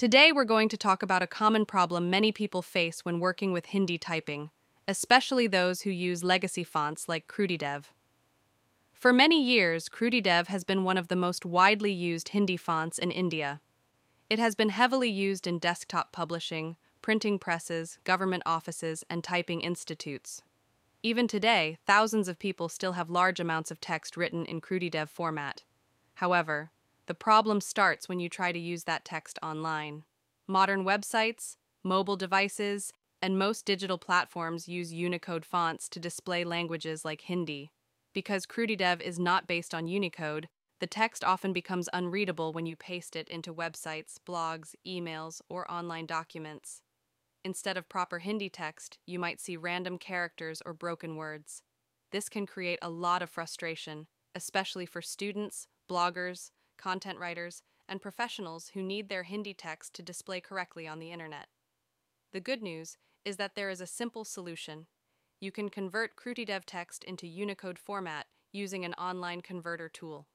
Today, we're going to talk about a common problem many people face when working with Hindi typing, especially those who use legacy fonts like KrutiDev. For many years, KrutiDev has been one of the most widely used Hindi fonts in India. It has been heavily used in desktop publishing, printing presses, government offices, and typing institutes. Even today, thousands of people still have large amounts of text written in KrutiDev format. However, the problem starts when you try to use that text online. Modern websites, mobile devices, and most digital platforms use Unicode fonts to display languages like Hindi. Because KrutiDev is not based on Unicode, the text often becomes unreadable when you paste it into websites, blogs, emails, or online documents. Instead of proper Hindi text, you might see random characters or broken words. This can create a lot of frustration, especially for students, bloggers, content writers, and professionals who need their Hindi text to display correctly on the internet. The good news is that there is a simple solution. You can convert KrutiDev text into Unicode format using an online converter tool.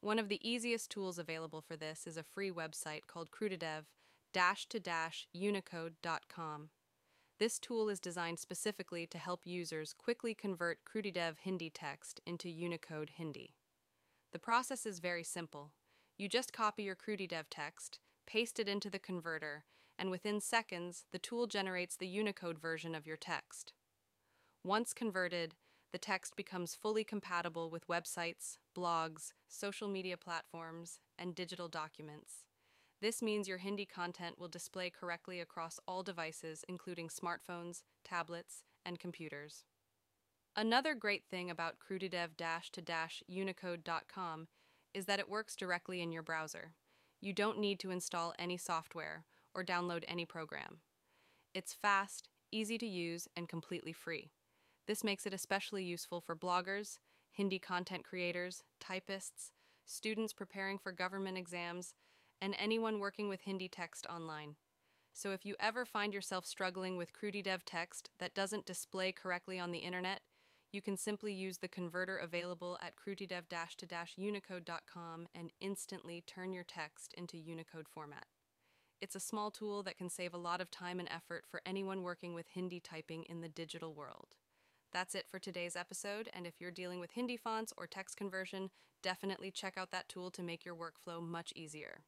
One of the easiest tools available for this is a free website called KrutiDev to unicode.com. This tool is designed specifically to help users quickly convert KrutiDev Hindi text into Unicode Hindi. The process is very simple. You just copy your KrutiDev text, paste it into the converter, and within seconds, the tool generates the Unicode version of your text. Once converted, the text becomes fully compatible with websites, blogs, social media platforms, and digital documents. This means your Hindi content will display correctly across all devices, including smartphones, tablets, and computers. Another great thing about krutidev-to-unicode.com is that it works directly in your browser. You don't need to install any software or download any program. It's fast, easy to use, and completely free. This makes it especially useful for bloggers, Hindi content creators, typists, students preparing for government exams, and anyone working with Hindi text online. So if you ever find yourself struggling with KrutiDev text that doesn't display correctly on the internet, you can simply use the converter available at krutidev-to-unicode.com and instantly turn your text into Unicode format. It's a small tool that can save a lot of time and effort for anyone working with Hindi typing in the digital world. That's it for today's episode, and if you're dealing with Hindi fonts or text conversion, definitely check out that tool to make your workflow much easier.